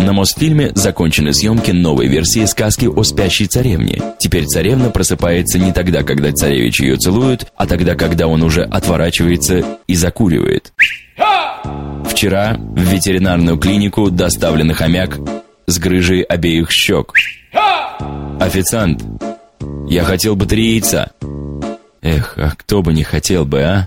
На Мосфильме закончены съемки новой версии сказки о спящей царевне. Теперь царевна просыпается не тогда, когда царевич ее целует, а тогда, когда он уже отворачивается и закуривает. Вчера в ветеринарную клинику доставлен хомяк с грыжей обеих щек. Официант, я хотел бы три яйца. Эх, а кто бы не хотел бы, а?